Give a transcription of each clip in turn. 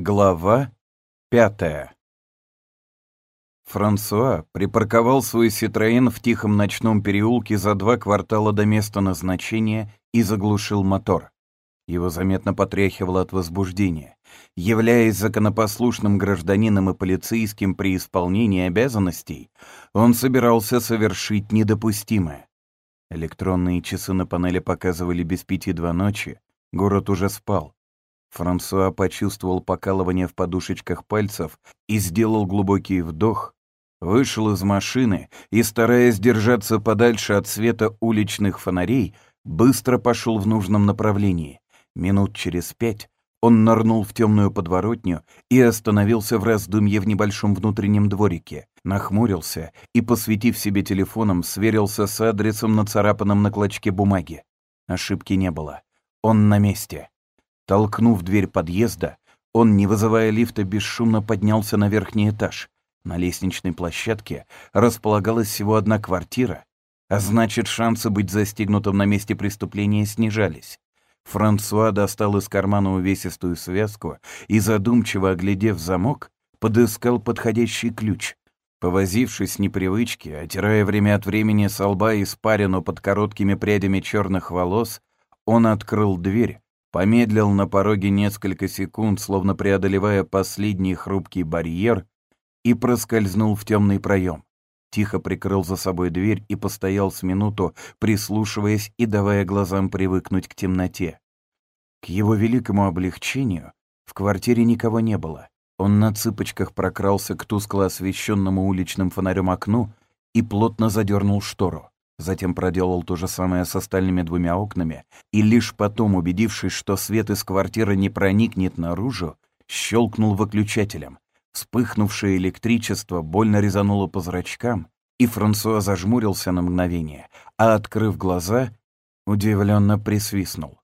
Глава пятая Франсуа припарковал свой «Ситроен» в тихом ночном переулке за два квартала до места назначения и заглушил мотор. Его заметно потряхивало от возбуждения. Являясь законопослушным гражданином и полицейским при исполнении обязанностей, он собирался совершить недопустимое. Электронные часы на панели показывали без пяти два ночи, город уже спал. Франсуа почувствовал покалывание в подушечках пальцев и сделал глубокий вдох, вышел из машины и, стараясь держаться подальше от света уличных фонарей, быстро пошел в нужном направлении. Минут через пять он нырнул в темную подворотню и остановился в раздумье в небольшом внутреннем дворике, нахмурился и, посветив себе телефоном, сверился с адресом, нацарапанным на клочке бумаги. Ошибки не было. Он на месте. Толкнув дверь подъезда, он, не вызывая лифта, бесшумно поднялся на верхний этаж. На лестничной площадке располагалась всего одна квартира, а значит, шансы быть застигнутым на месте преступления снижались. Франсуа достал из кармана увесистую связку и, задумчиво оглядев замок, подыскал подходящий ключ. Повозившись с непривычки, отирая время от времени со лба испарину под короткими прядями черных волос, он открыл дверь помедлил на пороге несколько секунд, словно преодолевая последний хрупкий барьер, и проскользнул в темный проем. Тихо прикрыл за собой дверь и постоял с минуту, прислушиваясь и давая глазам привыкнуть к темноте. К его великому облегчению в квартире никого не было. Он на цыпочках прокрался к тускло освещенному уличным фонарем окну и плотно задернул штору. Затем проделал то же самое с остальными двумя окнами, и лишь потом, убедившись, что свет из квартиры не проникнет наружу, щелкнул выключателем. Вспыхнувшее электричество больно резануло по зрачкам, и Франсуа зажмурился на мгновение, а, открыв глаза, удивленно присвистнул.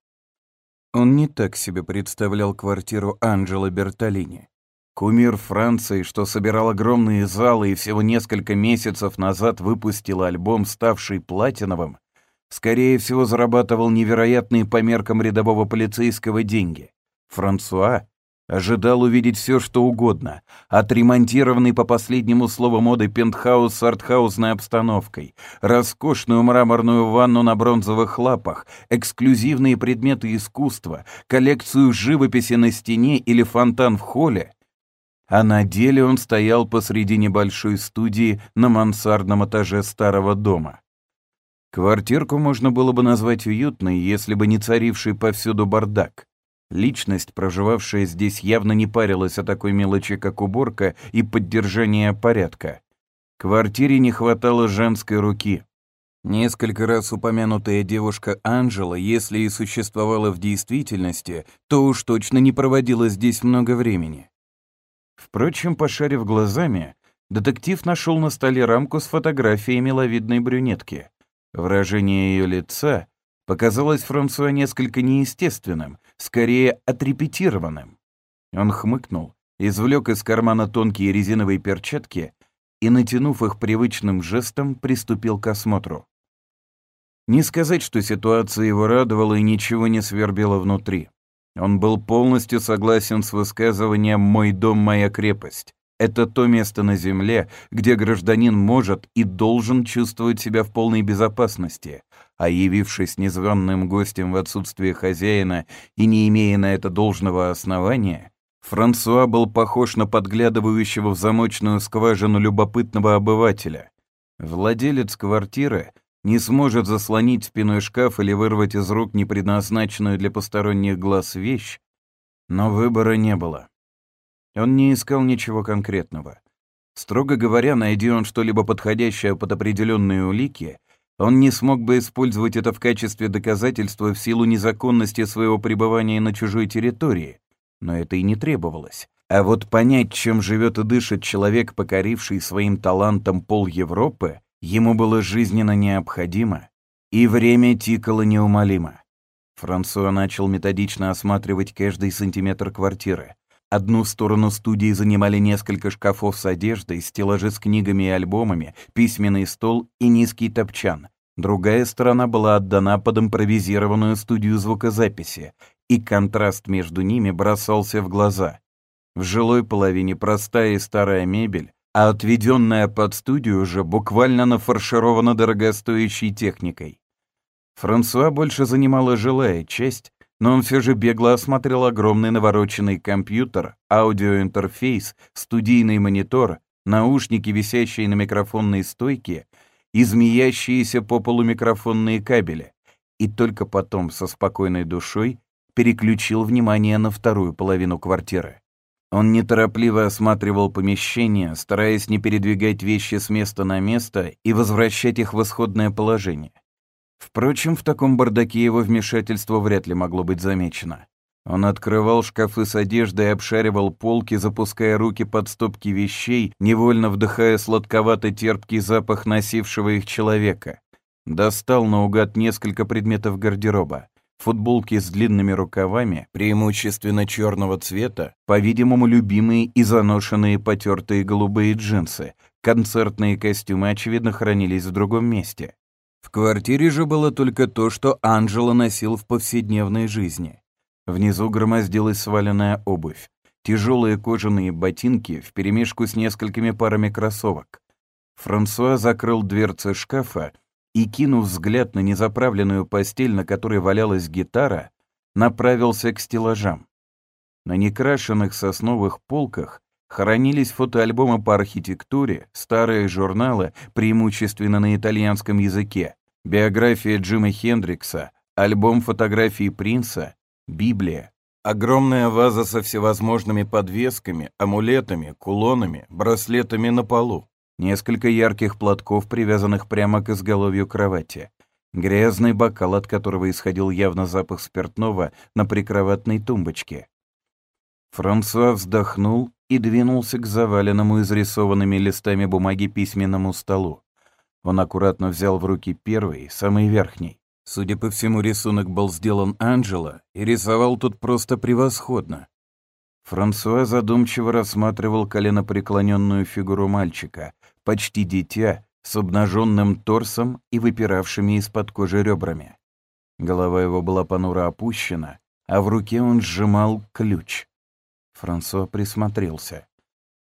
Он не так себе представлял квартиру Анджело Бертолини. Кумир Франции, что собирал огромные залы и всего несколько месяцев назад выпустил альбом, ставший платиновым, скорее всего, зарабатывал невероятные по меркам рядового полицейского деньги. Франсуа ожидал увидеть все, что угодно, отремонтированный по последнему слову моды пентхаус с артхаусной обстановкой, роскошную мраморную ванну на бронзовых лапах, эксклюзивные предметы искусства, коллекцию живописи на стене или фонтан в холле, а на деле он стоял посреди небольшой студии на мансардном этаже старого дома. Квартирку можно было бы назвать уютной, если бы не царивший повсюду бардак. Личность, проживавшая здесь, явно не парилась о такой мелочи, как уборка и поддержание порядка. Квартире не хватало женской руки. Несколько раз упомянутая девушка Анжела, если и существовала в действительности, то уж точно не проводила здесь много времени. Впрочем, пошарив глазами, детектив нашел на столе рамку с фотографией миловидной брюнетки. Выражение ее лица показалось Франсуа несколько неестественным, скорее отрепетированным. Он хмыкнул, извлек из кармана тонкие резиновые перчатки и, натянув их привычным жестом, приступил к осмотру. Не сказать, что ситуация его радовала и ничего не свербило внутри. Он был полностью согласен с высказыванием «мой дом, моя крепость». Это то место на земле, где гражданин может и должен чувствовать себя в полной безопасности, а явившись незваным гостем в отсутствие хозяина и не имея на это должного основания, Франсуа был похож на подглядывающего в замочную скважину любопытного обывателя. Владелец квартиры — не сможет заслонить спиной шкаф или вырвать из рук непредназначенную для посторонних глаз вещь, но выбора не было. Он не искал ничего конкретного. Строго говоря, найди он что-либо подходящее под определенные улики, он не смог бы использовать это в качестве доказательства в силу незаконности своего пребывания на чужой территории, но это и не требовалось. А вот понять, чем живет и дышит человек, покоривший своим талантом пол Европы, Ему было жизненно необходимо, и время тикало неумолимо. Франсуа начал методично осматривать каждый сантиметр квартиры. Одну сторону студии занимали несколько шкафов с одеждой, стеллажи с книгами и альбомами, письменный стол и низкий топчан. Другая сторона была отдана под импровизированную студию звукозаписи, и контраст между ними бросался в глаза. В жилой половине простая и старая мебель, а отведенная под студию уже буквально нафарширована дорогостоящей техникой. Франсуа больше занимала жилая часть, но он все же бегло осмотрел огромный навороченный компьютер, аудиоинтерфейс, студийный монитор, наушники, висящие на микрофонной стойке, и по полу микрофонные кабели, и только потом со спокойной душой переключил внимание на вторую половину квартиры. Он неторопливо осматривал помещение, стараясь не передвигать вещи с места на место и возвращать их в исходное положение. Впрочем, в таком бардаке его вмешательство вряд ли могло быть замечено. Он открывал шкафы с одеждой, обшаривал полки, запуская руки под стопки вещей, невольно вдыхая сладковато-терпкий запах носившего их человека. Достал наугад несколько предметов гардероба футболки с длинными рукавами, преимущественно черного цвета, по-видимому, любимые и заношенные потертые голубые джинсы, концертные костюмы, очевидно, хранились в другом месте. В квартире же было только то, что Анджело носил в повседневной жизни. Внизу громоздилась сваленная обувь, тяжелые кожаные ботинки вперемешку с несколькими парами кроссовок. Франсуа закрыл дверцы шкафа и, кинув взгляд на незаправленную постель, на которой валялась гитара, направился к стеллажам. На некрашенных сосновых полках хранились фотоальбомы по архитектуре, старые журналы, преимущественно на итальянском языке, биография Джима Хендрикса, альбом фотографий Принца, Библия. Огромная ваза со всевозможными подвесками, амулетами, кулонами, браслетами на полу. Несколько ярких платков, привязанных прямо к изголовью кровати. Грязный бокал, от которого исходил явно запах спиртного, на прикроватной тумбочке. Франсуа вздохнул и двинулся к заваленному изрисованными листами бумаги письменному столу. Он аккуратно взял в руки первый, самый верхний. Судя по всему, рисунок был сделан Анджело, и рисовал тут просто превосходно. Франсуа задумчиво рассматривал коленопреклоненную фигуру мальчика, почти дитя, с обнаженным торсом и выпиравшими из-под кожи ребрами. Голова его была понуро опущена, а в руке он сжимал ключ. Франсуа присмотрелся.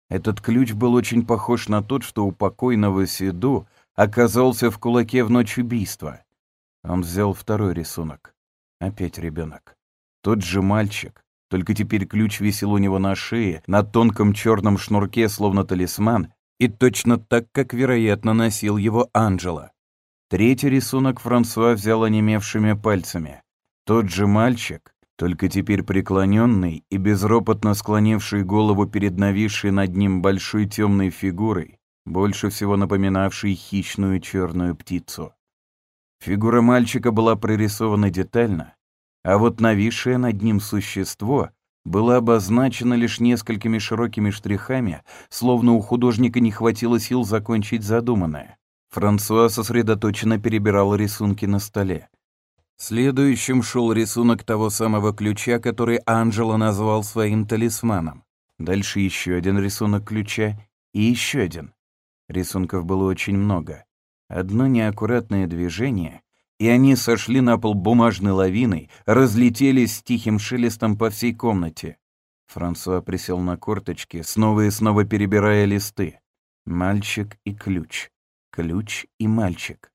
Этот ключ был очень похож на тот, что у покойного Сиду оказался в кулаке в ночь убийства. Он взял второй рисунок. Опять ребенок. Тот же мальчик, только теперь ключ висел у него на шее, на тонком черном шнурке, словно талисман, и точно так, как, вероятно, носил его Анджела. Третий рисунок Франсуа взял онемевшими пальцами. Тот же мальчик, только теперь преклоненный и безропотно склонивший голову перед нависшей над ним большой темной фигурой, больше всего напоминавшей хищную черную птицу. Фигура мальчика была прорисована детально, а вот нависшее над ним существо было обозначено лишь несколькими широкими штрихами, словно у художника не хватило сил закончить задуманное. Франсуа сосредоточенно перебирал рисунки на столе. Следующим шел рисунок того самого ключа, который Анджело назвал своим талисманом. Дальше еще один рисунок ключа и еще один. Рисунков было очень много. Одно неаккуратное движение, и они сошли на пол бумажной лавиной, разлетелись с тихим шелестом по всей комнате. Франсуа присел на корточки, снова и снова перебирая листы. Мальчик и ключ. Ключ и мальчик.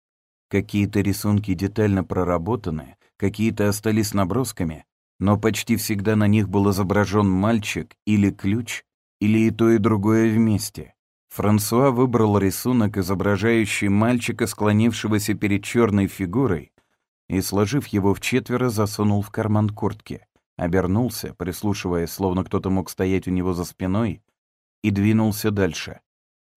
Какие-то рисунки детально проработаны, какие-то остались набросками, но почти всегда на них был изображен мальчик или ключ, или и то, и другое вместе. Франсуа выбрал рисунок, изображающий мальчика, склонившегося перед черной фигурой, и, сложив его в четверо, засунул в карман куртки, обернулся, прислушиваясь, словно кто-то мог стоять у него за спиной, и двинулся дальше.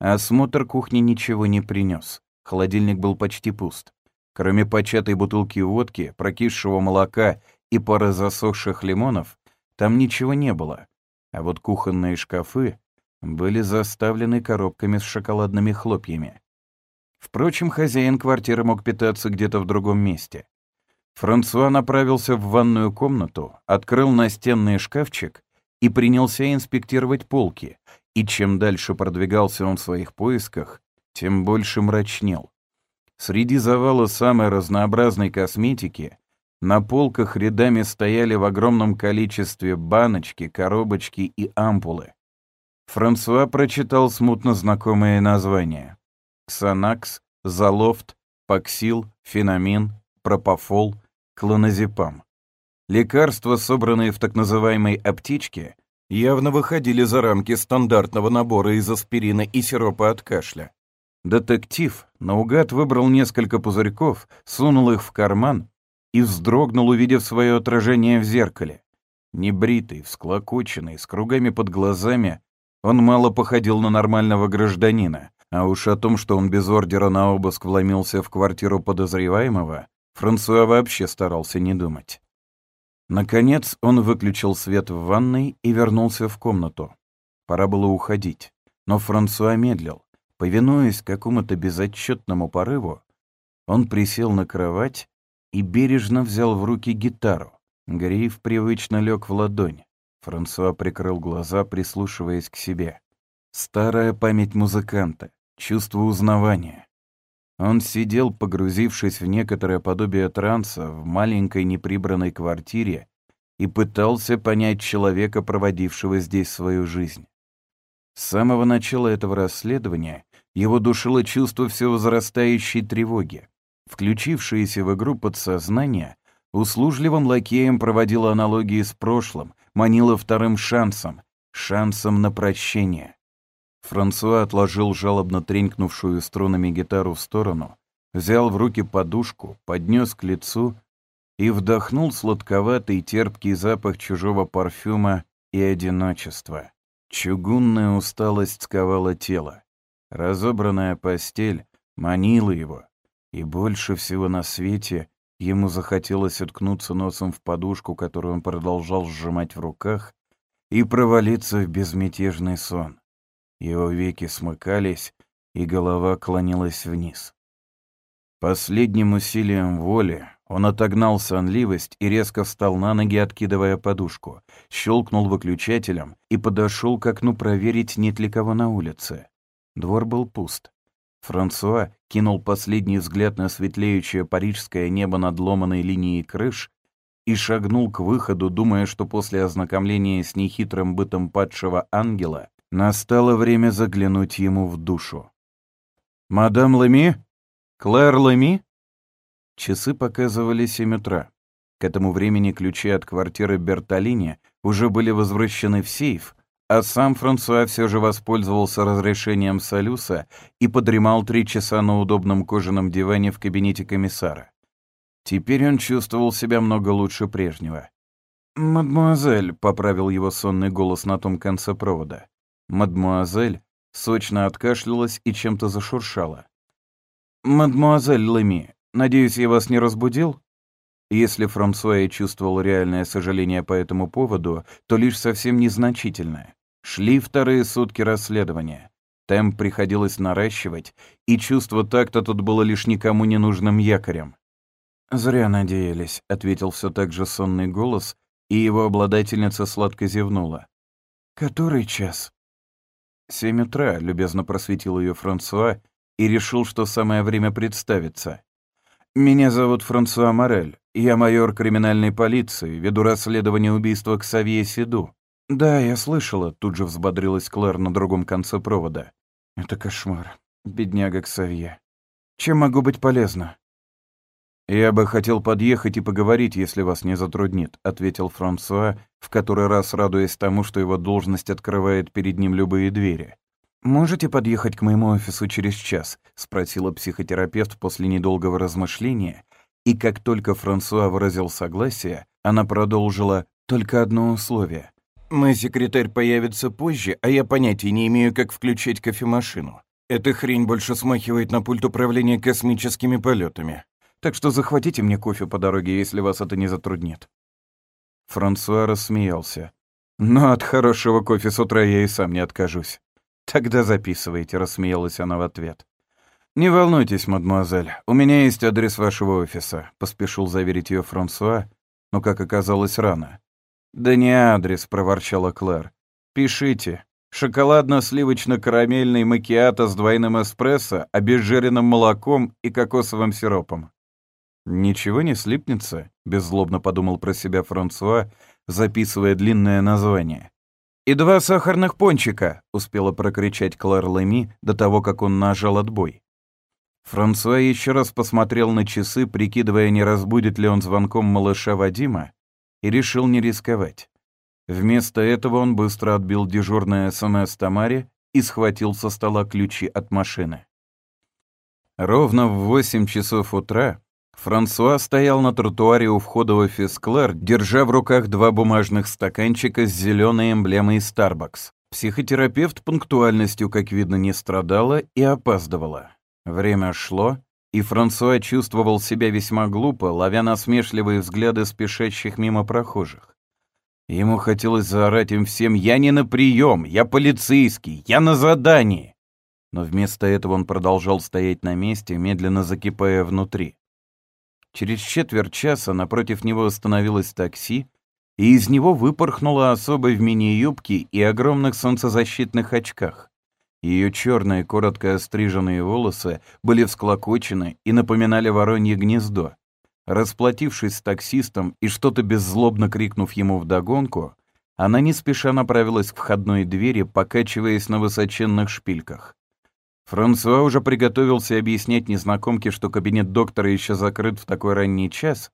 Осмотр кухни ничего не принес. Холодильник был почти пуст. Кроме початой бутылки водки, прокисшего молока и пары засохших лимонов, там ничего не было. А вот кухонные шкафы были заставлены коробками с шоколадными хлопьями. Впрочем, хозяин квартиры мог питаться где-то в другом месте. Франсуа направился в ванную комнату, открыл настенный шкафчик и принялся инспектировать полки, и чем дальше продвигался он в своих поисках, тем больше мрачнел. Среди завала самой разнообразной косметики На полках рядами стояли в огромном количестве баночки, коробочки и ампулы. Франсуа прочитал смутно знакомые названия. Ксанакс, Залофт, Паксил, Фенамин, Пропофол, Клоназепам. Лекарства, собранные в так называемой «аптечке», явно выходили за рамки стандартного набора из аспирина и сиропа от кашля. Детектив наугад выбрал несколько пузырьков, сунул их в карман и вздрогнул, увидев свое отражение в зеркале. Небритый, всклокоченный, с кругами под глазами, он мало походил на нормального гражданина, а уж о том, что он без ордера на обыск вломился в квартиру подозреваемого, Франсуа вообще старался не думать. Наконец он выключил свет в ванной и вернулся в комнату. Пора было уходить, но Франсуа медлил. Повинуясь какому-то безотчетному порыву, он присел на кровать и бережно взял в руки гитару. Гриф привычно лег в ладонь. Франсуа прикрыл глаза, прислушиваясь к себе. Старая память музыканта, чувство узнавания. Он сидел, погрузившись в некоторое подобие транса в маленькой неприбранной квартире и пытался понять человека, проводившего здесь свою жизнь. С самого начала этого расследования его душило чувство все возрастающей тревоги. Включившееся в игру подсознание услужливым лакеем проводило аналогии с прошлым, манило вторым шансом, шансом на прощение. Франсуа отложил жалобно тренькнувшую струнами гитару в сторону, взял в руки подушку, поднес к лицу и вдохнул сладковатый терпкий запах чужого парфюма и одиночества. Чугунная усталость сковала тело. Разобранная постель манила его, и больше всего на свете ему захотелось уткнуться носом в подушку, которую он продолжал сжимать в руках, и провалиться в безмятежный сон. Его веки смыкались, и голова клонилась вниз. Последним усилием воли он отогнал сонливость и резко встал на ноги, откидывая подушку, щелкнул выключателем и подошел к окну проверить, нет ли кого на улице. Двор был пуст. Франсуа кинул последний взгляд на светлеющее парижское небо над ломаной линией крыш и шагнул к выходу, думая, что после ознакомления с нехитрым бытом падшего ангела Настало время заглянуть ему в душу. «Мадам Леми? Клэр Леми?» Часы показывали семь утра. К этому времени ключи от квартиры Бертолини уже были возвращены в сейф, а сам Франсуа все же воспользовался разрешением Салюса и подремал три часа на удобном кожаном диване в кабинете комиссара. Теперь он чувствовал себя много лучше прежнего. «Мадемуазель», — поправил его сонный голос на том конце провода. Мадмуазель сочно откашлялась и чем-то зашуршала. «Мадмуазель Леми, надеюсь, я вас не разбудил?» Если Франсуа и чувствовал реальное сожаление по этому поводу, то лишь совсем незначительное. Шли вторые сутки расследования. Темп приходилось наращивать, и чувство так-то тут было лишь никому не нужным якорем. «Зря надеялись», — ответил все так же сонный голос, и его обладательница сладко зевнула. «Который час?» «Семь утра», — любезно просветил ее Франсуа и решил, что самое время представиться. «Меня зовут Франсуа Морель. Я майор криминальной полиции, веду расследование убийства Ксавье Сиду». «Да, я слышала», — тут же взбодрилась Клэр на другом конце провода. «Это кошмар. Бедняга Ксавье. Чем могу быть полезна?» «Я бы хотел подъехать и поговорить, если вас не затруднит», — ответил Франсуа, в который раз радуясь тому, что его должность открывает перед ним любые двери. «Можете подъехать к моему офису через час?» — спросила психотерапевт после недолгого размышления, и как только Франсуа выразил согласие, она продолжила «только одно условие. Мой секретарь появится позже, а я понятия не имею, как включить кофемашину. Эта хрень больше смахивает на пульт управления космическими полетами так что захватите мне кофе по дороге, если вас это не затруднит». Франсуа рассмеялся. «Но от хорошего кофе с утра я и сам не откажусь». «Тогда записывайте», — рассмеялась она в ответ. «Не волнуйтесь, мадемуазель, у меня есть адрес вашего офиса», — поспешил заверить ее Франсуа, но, как оказалось, рано. «Да не адрес», — проворчала Клэр. «Пишите. Шоколадно-сливочно-карамельный макиато с двойным эспрессо, обезжиренным молоком и кокосовым сиропом». «Ничего не слипнется», — беззлобно подумал про себя Франсуа, записывая длинное название. «И два сахарных пончика!» — успела прокричать Клэр Леми до того, как он нажал отбой. Франсуа еще раз посмотрел на часы, прикидывая, не разбудит ли он звонком малыша Вадима, и решил не рисковать. Вместо этого он быстро отбил дежурное СМС Тамаре и схватил со стола ключи от машины. Ровно в 8 часов утра Франсуа стоял на тротуаре у входа в офис Клэр, держа в руках два бумажных стаканчика с зеленой эмблемой Starbucks. Психотерапевт пунктуальностью, как видно, не страдала и опаздывала. Время шло, и Франсуа чувствовал себя весьма глупо, ловя насмешливые взгляды спешащих мимо прохожих. Ему хотелось заорать им всем «Я не на прием! Я полицейский! Я на задании!» Но вместо этого он продолжал стоять на месте, медленно закипая внутри. Через четверть часа напротив него остановилось такси, и из него выпорхнула особа в мини-юбке и огромных солнцезащитных очках. Ее черные, коротко остриженные волосы были всклокочены и напоминали воронье гнездо. Расплатившись с таксистом и что-то беззлобно крикнув ему вдогонку, она не спеша направилась к входной двери, покачиваясь на высоченных шпильках. Франсуа уже приготовился объяснять незнакомке, что кабинет доктора еще закрыт в такой ранний час,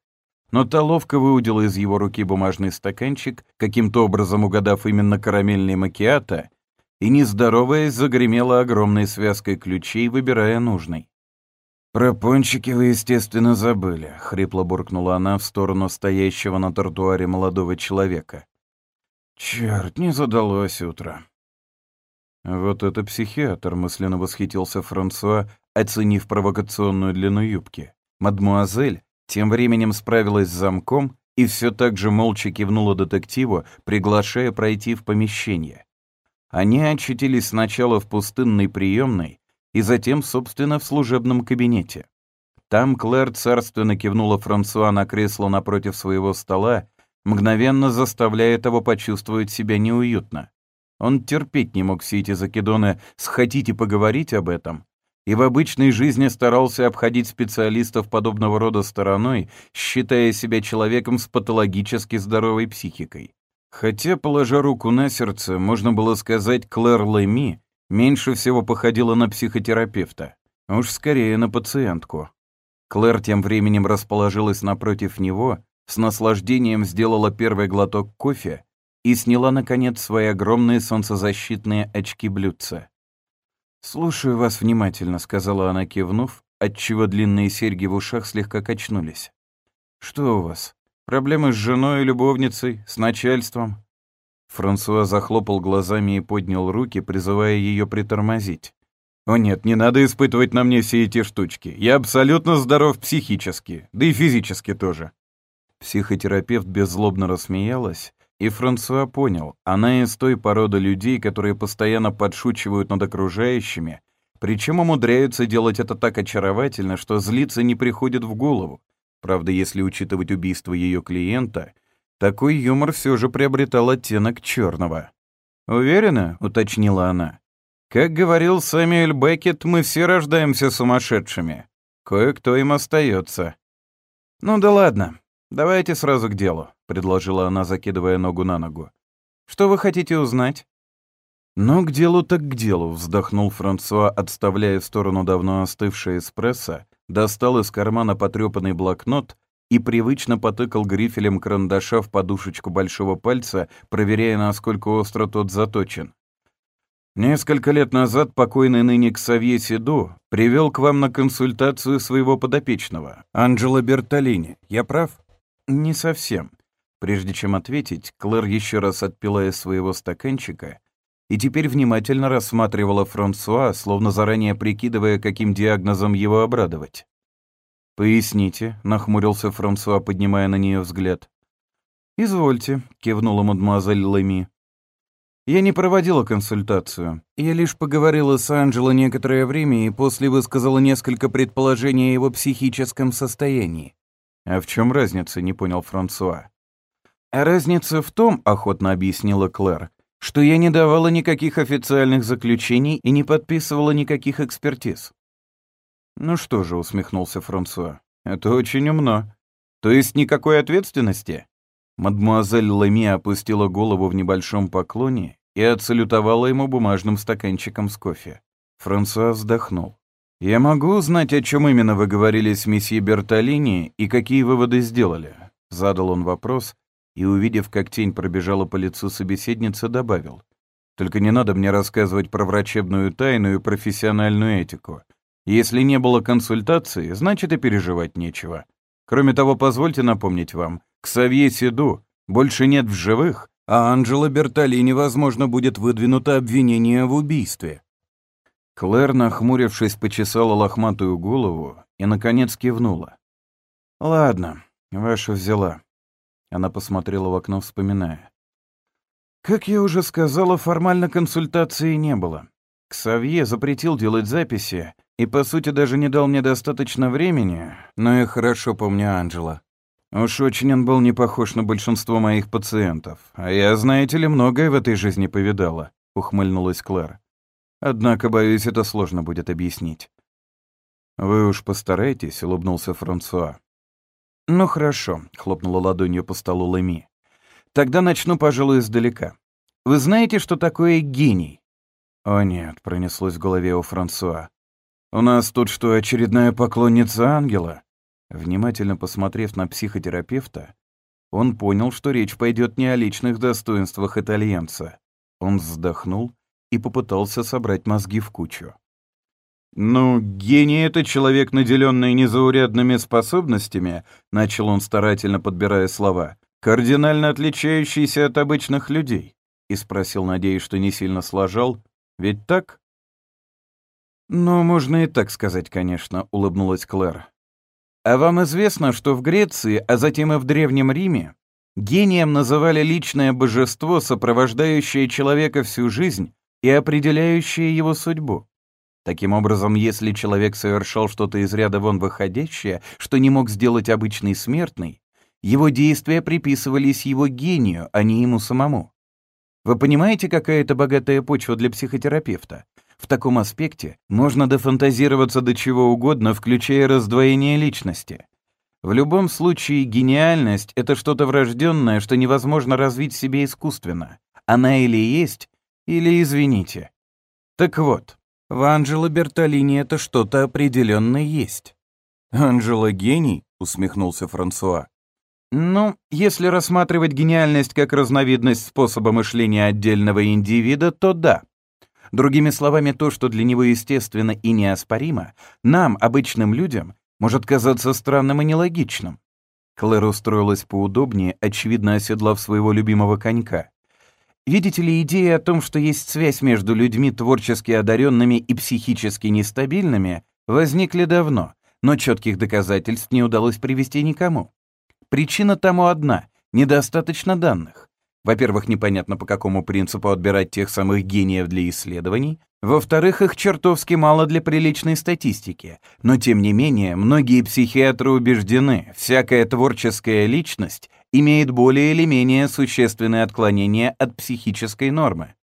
но та ловко выудила из его руки бумажный стаканчик, каким-то образом угадав именно карамельный макиато, и, не здороваясь, загремела огромной связкой ключей, выбирая нужный. «Про пончики вы, естественно, забыли», — хрипло буркнула она в сторону стоящего на тротуаре молодого человека. «Чёрт, не задалось утро». «Вот это психиатр», — мысленно восхитился Франсуа, оценив провокационную длину юбки. Мадмуазель тем временем справилась с замком и все так же молча кивнула детективу, приглашая пройти в помещение. Они очутились сначала в пустынной приемной и затем, собственно, в служебном кабинете. Там Клэр царственно кивнула Франсуа на кресло напротив своего стола, мгновенно заставляя того почувствовать себя неуютно. Он терпеть не мог все эти закидоны «сходите поговорить об этом», и в обычной жизни старался обходить специалистов подобного рода стороной, считая себя человеком с патологически здоровой психикой. Хотя, положа руку на сердце, можно было сказать, Клэр Лэми меньше всего походила на психотерапевта, уж скорее на пациентку. Клэр тем временем расположилась напротив него, с наслаждением сделала первый глоток кофе и сняла, наконец, свои огромные солнцезащитные очки-блюдца. «Слушаю вас внимательно», — сказала она, кивнув, отчего длинные серьги в ушах слегка качнулись. «Что у вас? Проблемы с женой и любовницей, с начальством?» Франсуа захлопал глазами и поднял руки, призывая ее притормозить. «О нет, не надо испытывать на мне все эти штучки. Я абсолютно здоров психически, да и физически тоже». Психотерапевт беззлобно рассмеялась, и Франсуа понял, она из той породы людей, которые постоянно подшучивают над окружающими, причем умудряются делать это так очаровательно, что злиться не приходит в голову. Правда, если учитывать убийство ее клиента, такой юмор все же приобретал оттенок черного. «Уверена?» — уточнила она. «Как говорил Сэмюэль Беккет, мы все рождаемся сумасшедшими. Кое-кто им остается. «Ну да ладно, давайте сразу к делу предложила она, закидывая ногу на ногу. «Что вы хотите узнать?» «Ну, к делу так к делу», — вздохнул Франсуа, отставляя в сторону давно остывшее эспрессо, достал из кармана потрепанный блокнот и привычно потыкал грифелем карандаша в подушечку большого пальца, проверяя, насколько остро тот заточен. «Несколько лет назад покойный ныне Ксавье Сиду привел к вам на консультацию своего подопечного, Анджело Бертолини. Я прав?» «Не совсем. Прежде чем ответить, Клэр еще раз отпила из своего стаканчика и теперь внимательно рассматривала Франсуа, словно заранее прикидывая, каким диагнозом его обрадовать. «Поясните», — нахмурился Франсуа, поднимая на нее взгляд. «Извольте», — кивнула мадемуазель Леми. «Я не проводила консультацию. Я лишь поговорила с Анджело некоторое время и после высказала несколько предположений о его психическом состоянии». «А в чем разница?» — не понял Франсуа. «Разница в том, — охотно объяснила Клэр, — что я не давала никаких официальных заключений и не подписывала никаких экспертиз». «Ну что же», — усмехнулся Франсуа, Это очень умно. То есть никакой ответственности? Мадмуазель Лами опустила голову в небольшом поклоне и отсалютовала ему бумажным стаканчиком с кофе. Франсуа вздохнул. «Я могу узнать, о чем именно вы говорили с месье Бертолини и какие выводы сделали?» Задал он вопрос и, увидев, как тень пробежала по лицу собеседницы, добавил. «Только не надо мне рассказывать про врачебную тайну и профессиональную этику. Если не было консультации, значит и переживать нечего. Кроме того, позвольте напомнить вам, к Савье Седу больше нет в живых, а Анджело Бертолини, возможно, будет выдвинуто обвинение в убийстве. Клэр, нахмурившись, почесала лохматую голову и, наконец, кивнула. «Ладно, ваша взяла». Она посмотрела в окно, вспоминая. «Как я уже сказала, формально консультации не было. Ксавье запретил делать записи и, по сути, даже не дал мне достаточно времени, но я хорошо помню Анджела. Уж очень он был не похож на большинство моих пациентов. А я, знаете ли, многое в этой жизни повидала», — ухмыльнулась Клэр. Однако, боюсь, это сложно будет объяснить. «Вы уж постарайтесь», — улыбнулся Франсуа. «Ну хорошо», — хлопнула ладонью по столу Леми. «Тогда начну, пожалуй, издалека. Вы знаете, что такое гений?» «О нет», — пронеслось в голове у Франсуа. «У нас тут что, очередная поклонница ангела?» Внимательно посмотрев на психотерапевта, он понял, что речь пойдет не о личных достоинствах итальянца. Он вздохнул и попытался собрать мозги в кучу. «Ну, гений — это человек, наделенный незаурядными способностями», — начал он старательно подбирая слова, «кардинально отличающийся от обычных людей», — и спросил, надеясь, что не сильно сложал, «ведь так?» «Ну, можно и так сказать, конечно», — улыбнулась Клэр. «А вам известно, что в Греции, а затем и в Древнем Риме, гением называли личное божество, сопровождающее человека всю жизнь и определяющее его судьбу. Таким образом, если человек совершал что-то из ряда вон выходящее, что не мог сделать обычный смертный, его действия приписывались его гению, а не ему самому. Вы понимаете, какая это богатая почва для психотерапевта? В таком аспекте можно дофантазироваться до чего угодно, включая раздвоение личности. В любом случае, гениальность — это что-то врожденное, что невозможно развить себе искусственно. Она или есть, или извините. Так вот, в Анджело Бертолини это что-то определенно есть. «Анджело гений?» — усмехнулся Франсуа. Ну, если рассматривать гениальность как разновидность способа мышления отдельного индивида, то да. Другими словами, то, что для него естественно и неоспоримо, нам, обычным людям, может казаться странным и нелогичным. Клэр устроилась поудобнее, очевидно оседлав своего любимого конька. Видите ли, идея о том, что есть связь между людьми творчески одаренными и психически нестабильными, возникли давно, но четких доказательств не удалось привести никому. Причина тому одна — недостаточно данных. Во-первых, непонятно, по какому принципу отбирать тех самых гениев для исследований. Во-вторых, их чертовски мало для приличной статистики. Но, тем не менее, многие психиатры убеждены, всякая творческая личность имеет более или менее существенные отклонения от психической нормы.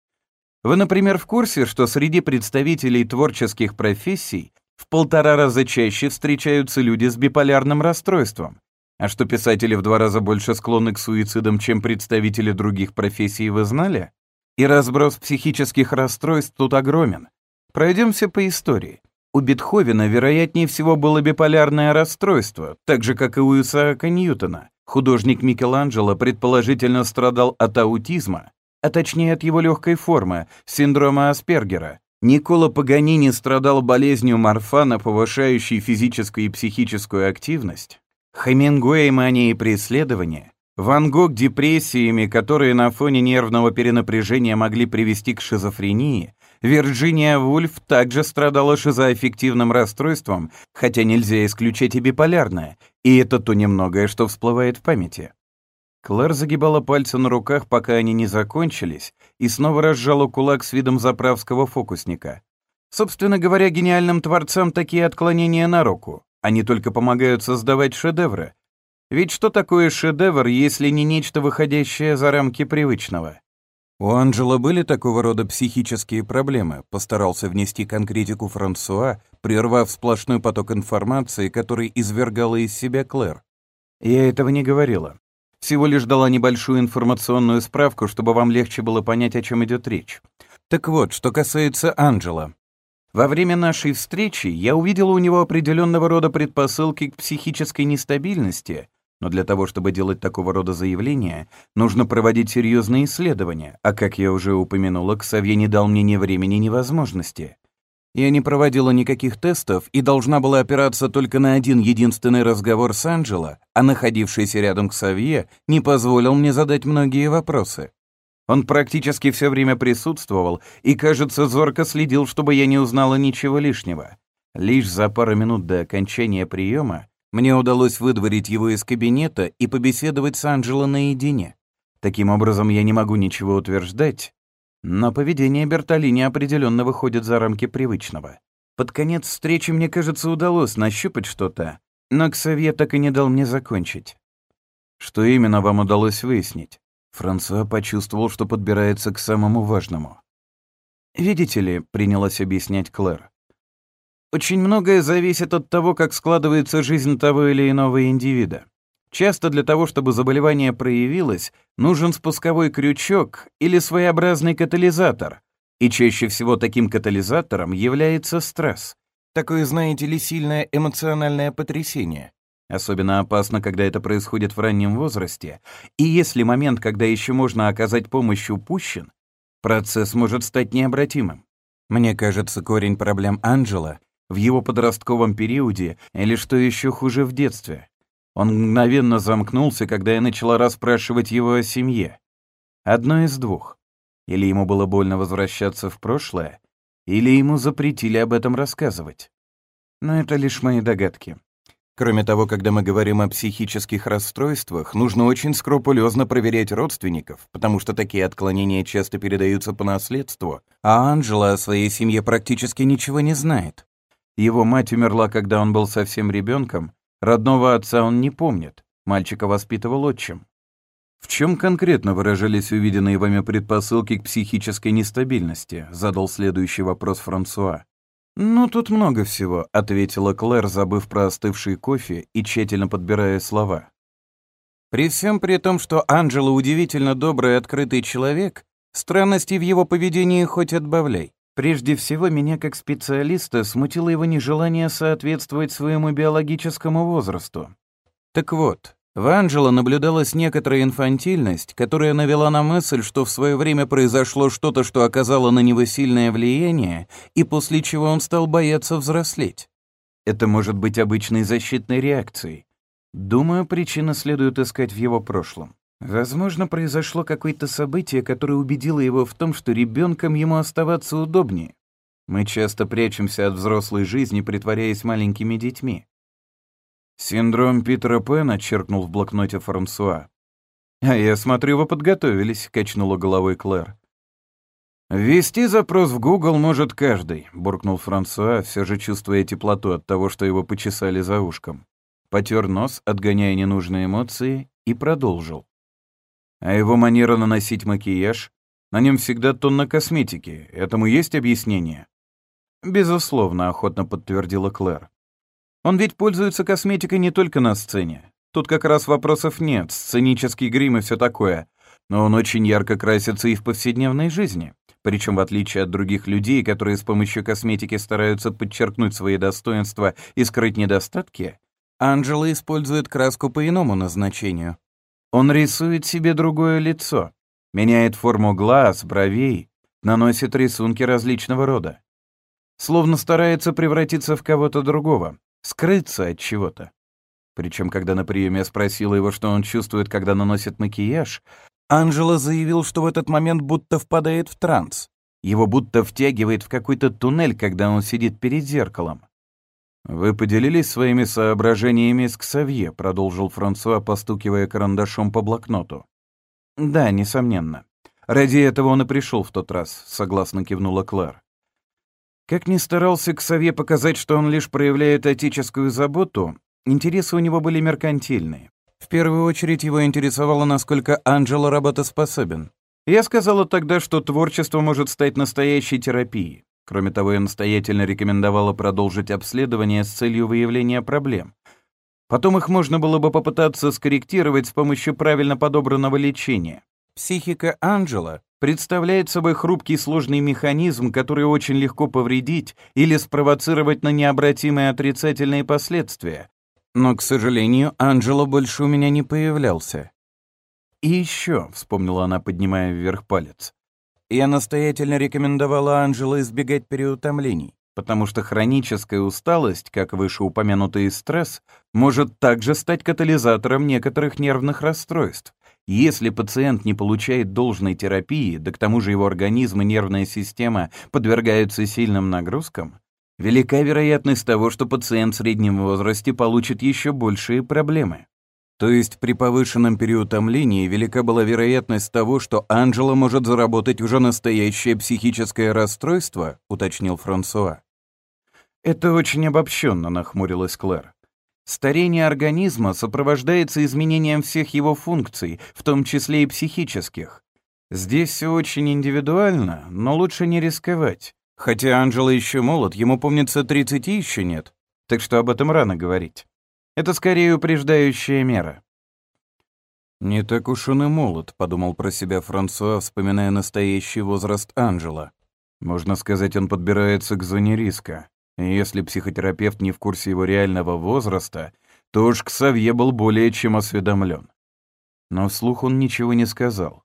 Вы, например, в курсе, что среди представителей творческих профессий в полтора раза чаще встречаются люди с биполярным расстройством, а что писатели в два раза больше склонны к суицидам, чем представители других профессий, вы знали? И разброс психических расстройств тут огромен. Пройдемся по истории. У Бетховена, вероятнее всего, было биполярное расстройство, так же, как и у Исаака Ньютона. Художник Микеланджело предположительно страдал от аутизма, а точнее от его легкой формы, синдрома Аспергера. Никола Паганини страдал болезнью Марфана, повышающей физическую и психическую активность. Хемингуэй манией преследования, Ван Гог депрессиями, которые на фоне нервного перенапряжения могли привести к шизофрении, Вирджиния Вульф также страдала шизоаффективным расстройством, хотя нельзя исключать и биполярное, и это то немногое, что всплывает в памяти. Клэр загибала пальцы на руках, пока они не закончились, и снова разжала кулак с видом заправского фокусника. Собственно говоря, гениальным творцам такие отклонения на руку. Они только помогают создавать шедевры. Ведь что такое шедевр, если не нечто выходящее за рамки привычного? У Анджела были такого рода психические проблемы, постарался внести конкретику Франсуа, прервав сплошной поток информации, который извергала из себя Клэр. Я этого не говорила. Всего лишь дала небольшую информационную справку, чтобы вам легче было понять, о чем идет речь. Так вот, что касается Анджела. Во время нашей встречи я увидела у него определенного рода предпосылки к психической нестабильности, но для того, чтобы делать такого рода заявления, нужно проводить серьезные исследования, а, как я уже упомянула, Ксавье не дал мне ни времени, ни возможности. Я не проводила никаких тестов и должна была опираться только на один единственный разговор с Анджело, а находившийся рядом Ксавье не позволил мне задать многие вопросы. Он практически все время присутствовал и, кажется, зорко следил, чтобы я не узнала ничего лишнего. Лишь за пару минут до окончания приема мне удалось выдворить его из кабинета и побеседовать с Анджело наедине. Таким образом, я не могу ничего утверждать, но поведение Бертолини определенно выходит за рамки привычного. Под конец встречи, мне кажется, удалось нащупать что-то, но Ксавье так и не дал мне закончить. Что именно вам удалось выяснить? Франсуа почувствовал, что подбирается к самому важному. «Видите ли», — принялась объяснять Клэр, очень многое зависит от того, как складывается жизнь того или иного индивида. Часто для того, чтобы заболевание проявилось, нужен спусковой крючок или своеобразный катализатор. И чаще всего таким катализатором является стресс. Такое, знаете ли, сильное эмоциональное потрясение. Особенно опасно, когда это происходит в раннем возрасте. И если момент, когда еще можно оказать помощь, упущен, процесс может стать необратимым. Мне кажется, корень проблем Анджела в его подростковом периоде или, что еще хуже, в детстве. Он мгновенно замкнулся, когда я начала расспрашивать его о семье. Одно из двух. Или ему было больно возвращаться в прошлое, или ему запретили об этом рассказывать. Но это лишь мои догадки. Кроме того, когда мы говорим о психических расстройствах, нужно очень скрупулезно проверять родственников, потому что такие отклонения часто передаются по наследству, а Анжела о своей семье практически ничего не знает. Его мать умерла, когда он был совсем ребенком. Родного отца он не помнит. Мальчика воспитывал отчим. В чем конкретно выражались увиденные вами предпосылки к психической нестабильности? Задал следующий вопрос Франсуа. «Ну, тут много всего», — ответила Клэр, забыв про остывший кофе и тщательно подбирая слова. «При всем при том, что Анджело удивительно добрый и открытый человек, странностей в его поведении хоть отбавляй. Прежде всего, меня как специалиста смутило его нежелание соответствовать своему биологическому возрасту. Так вот, в Анджело наблюдалась некоторая инфантильность, которая навела на мысль, что в свое время произошло что-то, что оказало на него сильное влияние, и после чего он стал бояться взрослеть. Это может быть обычной защитной реакцией. Думаю, причина следует искать в его прошлом. Возможно, произошло какое-то событие, которое убедило его в том, что ребенком ему оставаться удобнее. Мы часто прячемся от взрослой жизни, притворяясь маленькими детьми. «Синдром Питера Пэна», — черкнул в блокноте Франсуа. «А я смотрю, вы подготовились», — качнула головой Клэр. «Ввести запрос в Google может каждый», — буркнул Франсуа, все же чувствуя теплоту от того, что его почесали за ушком. Потер нос, отгоняя ненужные эмоции, и продолжил. А его манера наносить макияж? На нем всегда тонна косметики. Этому есть объяснение? Безусловно, охотно подтвердила Клэр. Он ведь пользуется косметикой не только на сцене. Тут как раз вопросов нет, сценический грим и все такое. Но он очень ярко красится и в повседневной жизни. Причем, в отличие от других людей, которые с помощью косметики стараются подчеркнуть свои достоинства и скрыть недостатки, Анджела использует краску по иному назначению. Он рисует себе другое лицо, меняет форму глаз, бровей, наносит рисунки различного рода. Словно старается превратиться в кого-то другого, скрыться от чего-то. Причем, когда на приеме я спросила его, что он чувствует, когда наносит макияж, Анжела заявил, что в этот момент будто впадает в транс. Его будто втягивает в какой-то туннель, когда он сидит перед зеркалом. «Вы поделились своими соображениями с Ксавье», — продолжил Франсуа, постукивая карандашом по блокноту. «Да, несомненно. Ради этого он и пришел в тот раз», — согласно кивнула Клэр. Как ни старался Ксавье показать, что он лишь проявляет этическую заботу, интересы у него были меркантильные. В первую очередь его интересовало, насколько Анджело работоспособен. Я сказала тогда, что творчество может стать настоящей терапией. Кроме того, я настоятельно рекомендовала продолжить обследование с целью выявления проблем. Потом их можно было бы попытаться скорректировать с помощью правильно подобранного лечения. Психика Анджела представляет собой хрупкий сложный механизм, который очень легко повредить или спровоцировать на необратимые отрицательные последствия. Но, к сожалению, Анджело больше у меня не появлялся. «И еще», — вспомнила она, поднимая вверх палец, «я настоятельно рекомендовала Анджело избегать переутомлений, потому что хроническая усталость, как вышеупомянутый стресс, может также стать катализатором некоторых нервных расстройств. Если пациент не получает должной терапии, да к тому же его организм и нервная система подвергаются сильным нагрузкам, велика вероятность того, что пациент в среднем возрасте получит еще большие проблемы. То есть при повышенном переутомлении велика была вероятность того, что Анжела может заработать уже настоящее психическое расстройство, уточнил Франсуа. Это очень обобщенно, нахмурилась Клэр. Старение организма сопровождается изменением всех его функций, в том числе и психических. Здесь все очень индивидуально, но лучше не рисковать. Хотя Анджело еще молод, ему, помнится, 30 еще нет, так что об этом рано говорить. Это скорее упреждающая мера. «Не так уж он и молод», — подумал про себя Франсуа, вспоминая настоящий возраст Анджела. «Можно сказать, он подбирается к зоне риска. Если психотерапевт не в курсе его реального возраста, то уж Ксавье был более чем осведомлен. Но вслух он ничего не сказал.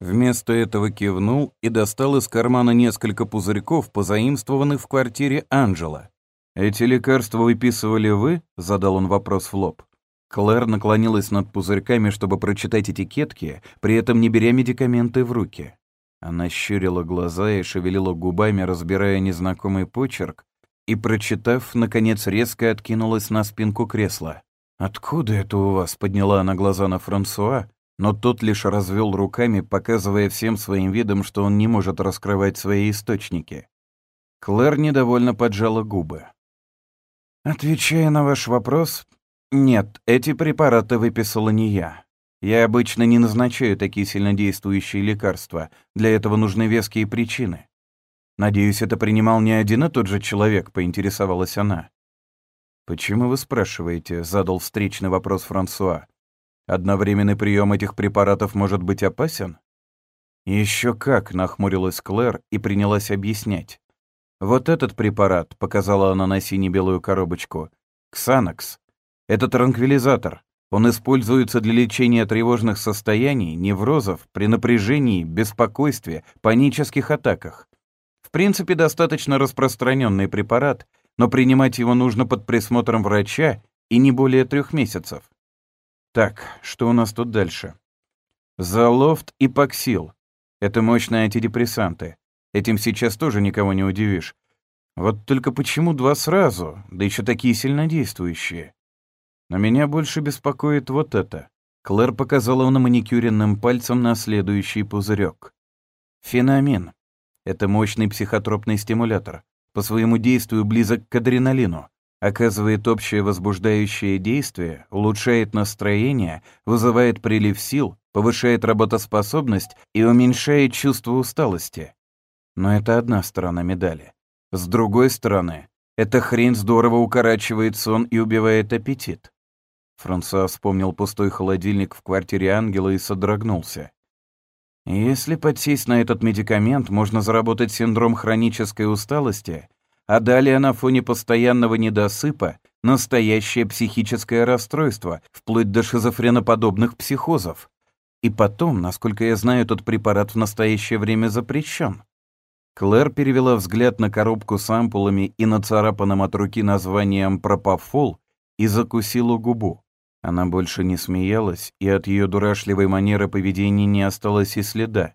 Вместо этого кивнул и достал из кармана несколько пузырьков, позаимствованных в квартире Анджела. «Эти лекарства выписывали вы?» — задал он вопрос в лоб. Клэр наклонилась над пузырьками, чтобы прочитать этикетки, при этом не беря медикаменты в руки. Она щурила глаза и шевелила губами, разбирая незнакомый почерк, и, прочитав, наконец резко откинулась на спинку кресла. «Откуда это у вас?» — подняла она глаза на Франсуа, но тот лишь развел руками, показывая всем своим видом, что он не может раскрывать свои источники. Клэр недовольно поджала губы. «Отвечая на ваш вопрос, нет, эти препараты выписала не я. Я обычно не назначаю такие сильнодействующие лекарства, для этого нужны веские причины. «Надеюсь, это принимал не один и тот же человек», — поинтересовалась она. «Почему вы спрашиваете?» — задал встречный вопрос Франсуа. «Одновременный прием этих препаратов может быть опасен?» Еще как», — нахмурилась Клэр и принялась объяснять. «Вот этот препарат», — показала она на сине-белую коробочку, — «Ксанакс. Это транквилизатор. Он используется для лечения тревожных состояний, неврозов, при напряжении, беспокойстве, панических атаках принципе, достаточно распространенный препарат, но принимать его нужно под присмотром врача и не более трех месяцев. Так, что у нас тут дальше? Залофт и Паксил. Это мощные антидепрессанты. Этим сейчас тоже никого не удивишь. Вот только почему два сразу, да еще такие сильнодействующие? Но меня больше беспокоит вот это. Клэр показала на маникюренным пальцем на следующий пузырек. Феномен. Это мощный психотропный стимулятор. По своему действию близок к адреналину. Оказывает общее возбуждающее действие, улучшает настроение, вызывает прилив сил, повышает работоспособность и уменьшает чувство усталости. Но это одна сторона медали. С другой стороны, эта хрень здорово укорачивает сон и убивает аппетит. Франсуа вспомнил пустой холодильник в квартире Ангела и содрогнулся. Если подсесть на этот медикамент, можно заработать синдром хронической усталости, а далее на фоне постоянного недосыпа настоящее психическое расстройство, вплоть до шизофреноподобных психозов. И потом, насколько я знаю, этот препарат в настоящее время запрещен. Клэр перевела взгляд на коробку с ампулами и нацарапанным от руки названием «Пропофол» и закусила губу. Она больше не смеялась, и от ее дурашливой манеры поведения не осталось и следа.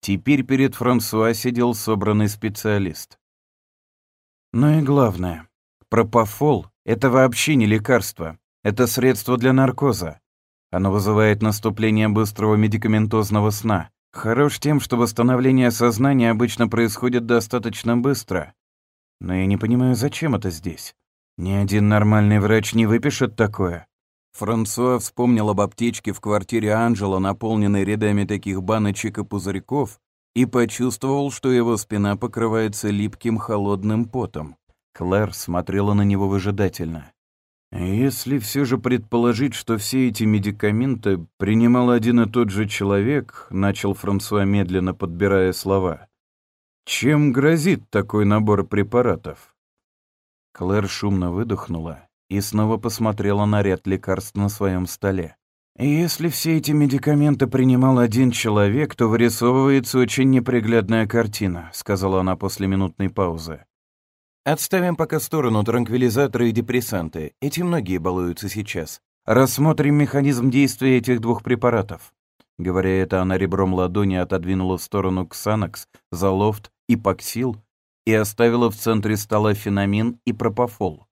Теперь перед Франсуа сидел собранный специалист. Ну и главное, пропофол — это вообще не лекарство, это средство для наркоза. Оно вызывает наступление быстрого медикаментозного сна. Хорош тем, что восстановление сознания обычно происходит достаточно быстро. Но я не понимаю, зачем это здесь. Ни один нормальный врач не выпишет такое. Франсуа вспомнил об аптечке в квартире Анжела, наполненной рядами таких баночек и пузырьков, и почувствовал, что его спина покрывается липким холодным потом. Клэр смотрела на него выжидательно. Если все же предположить, что все эти медикаменты принимал один и тот же человек, начал Франсуа медленно подбирая слова, чем грозит такой набор препаратов? Клэр шумно выдохнула и снова посмотрела на ряд лекарств на своем столе. Если все эти медикаменты принимал один человек, то вырисовывается очень неприглядная картина, сказала она после минутной паузы. Отставим пока в сторону транквилизаторы и депрессанты. Эти многие балуются сейчас. Рассмотрим механизм действия этих двух препаратов. Говоря это, она ребром ладони отодвинула в сторону Ксанакс, Залофт и Паксил и оставила в центре стола феномин и пропофол.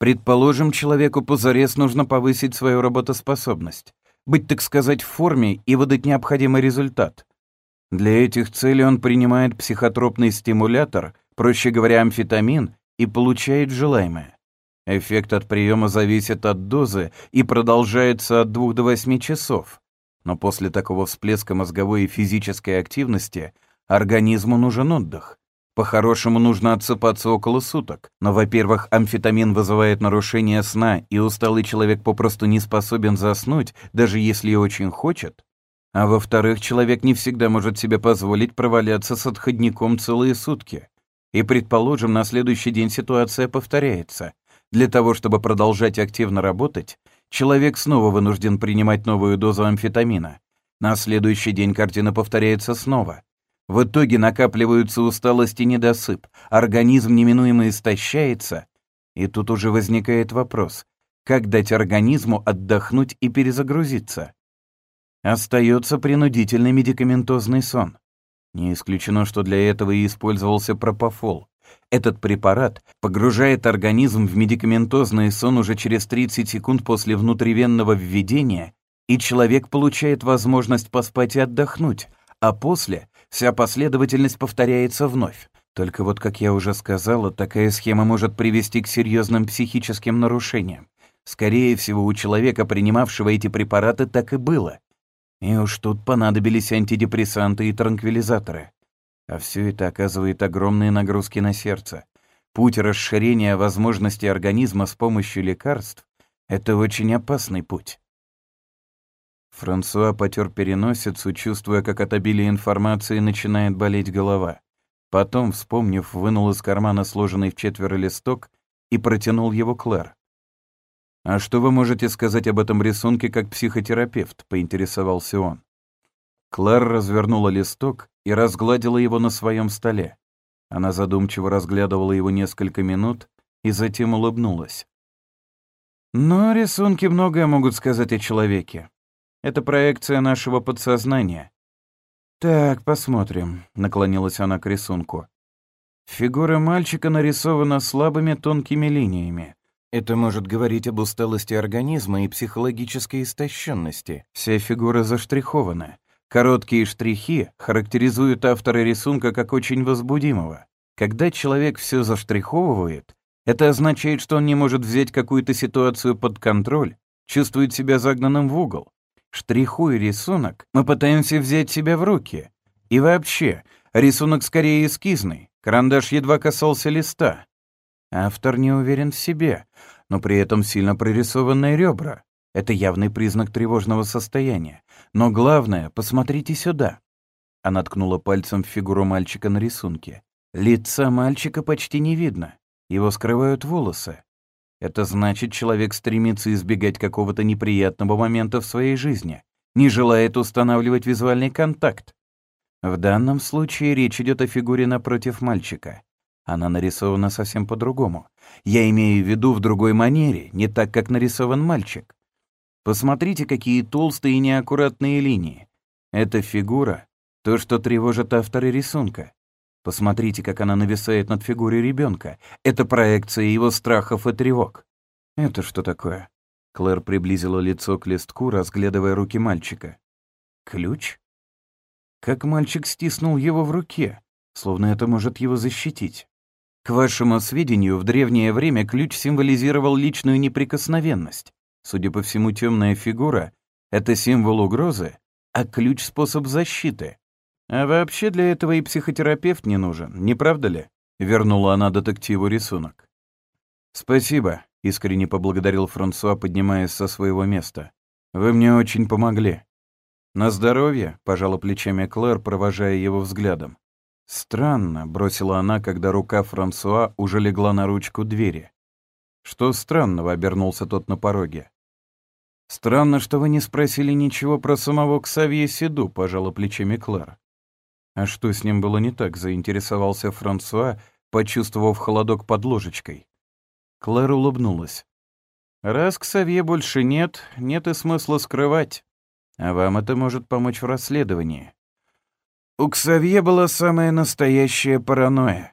Предположим, человеку позарез нужно повысить свою работоспособность, быть, так сказать, в форме и выдать необходимый результат. Для этих целей он принимает психотропный стимулятор — проще говоря, амфетамин, и получает желаемое. Эффект от приема зависит от дозы и продолжается от 2 до 8 часов. Но после такого всплеска мозговой и физической активности организму нужен отдых. По-хорошему нужно отсыпаться около суток. Но, во-первых, амфетамин вызывает нарушение сна, и усталый человек попросту не способен заснуть, даже если и очень хочет. А во-вторых, человек не всегда может себе позволить проваляться с отходником целые сутки. И, предположим, на следующий день ситуация повторяется. Для того, чтобы продолжать активно работать, человек снова вынужден принимать новую дозу амфетамина. На следующий день картина повторяется снова. В итоге накапливаются усталость и недосып, организм неминуемо истощается, и тут уже возникает вопрос, как дать организму отдохнуть и перезагрузиться? Остается принудительный медикаментозный сон. Не исключено, что для этого и использовался пропофол. Этот препарат погружает организм в медикаментозный сон уже через 30 секунд после внутривенного введения, и человек получает возможность поспать и отдохнуть, а после вся последовательность повторяется вновь. Только вот, как я уже сказала, такая схема может привести к серьезным психическим нарушениям. Скорее всего, у человека, принимавшего эти препараты, так и было. И уж тут понадобились антидепрессанты и транквилизаторы. А все это оказывает огромные нагрузки на сердце. Путь расширения возможностей организма с помощью лекарств — это очень опасный путь. Франсуа потер переносицу, чувствуя, как от обилия информации начинает болеть голова. Потом, вспомнив, вынул из кармана сложенный в четверо листок и протянул его Клэр. «А что вы можете сказать об этом рисунке как психотерапевт?» — поинтересовался он. Клэр развернула листок и разгладила его на своем столе. Она задумчиво разглядывала его несколько минут и затем улыбнулась. «Но рисунки многое могут сказать о человеке. Это проекция нашего подсознания. Так, посмотрим», — наклонилась она к рисунку. Фигура мальчика нарисована слабыми тонкими линиями. Это может говорить об усталости организма и психологической истощенности. Вся фигура заштрихована. Короткие штрихи характеризуют автора рисунка как очень возбудимого. Когда человек все заштриховывает, это означает, что он не может взять какую-то ситуацию под контроль, чувствует себя загнанным в угол. Штрихуя рисунок, мы пытаемся взять себя в руки. И вообще, рисунок скорее эскизный, карандаш едва касался листа. Автор не уверен в себе, но при этом сильно прорисованные ребра. Это явный признак тревожного состояния. Но главное, посмотрите сюда. Она ткнула пальцем в фигуру мальчика на рисунке. Лица мальчика почти не видно. Его скрывают волосы. Это значит, человек стремится избегать какого-то неприятного момента в своей жизни, не желает устанавливать визуальный контакт. В данном случае речь идет о фигуре напротив мальчика. Она нарисована совсем по-другому. Я имею в виду в другой манере, не так, как нарисован мальчик. Посмотрите, какие толстые и неаккуратные линии. Эта фигура — то, что тревожит автора рисунка. Посмотрите, как она нависает над фигурой ребенка. Это проекция его страхов и тревог. Это что такое? Клэр приблизила лицо к листку, разглядывая руки мальчика. Ключ? Как мальчик стиснул его в руке, словно это может его защитить. К вашему сведению, в древнее время ключ символизировал личную неприкосновенность. Судя по всему, темная фигура — это символ угрозы, а ключ — способ защиты. А вообще для этого и психотерапевт не нужен, не правда ли? Вернула она детективу рисунок. «Спасибо», — искренне поблагодарил Франсуа, поднимаясь со своего места. «Вы мне очень помогли». «На здоровье», — пожала плечами Клэр, провожая его взглядом. «Странно», — бросила она, когда рука Франсуа уже легла на ручку двери. «Что странного?» — обернулся тот на пороге. «Странно, что вы не спросили ничего про самого Ксавье Седу», — пожала плечами Клэр. А что с ним было не так, заинтересовался Франсуа, почувствовав холодок под ложечкой. Клэр улыбнулась. «Раз Ксавье больше нет, нет и смысла скрывать. А вам это может помочь в расследовании». У Ксавье была самая настоящая паранойя.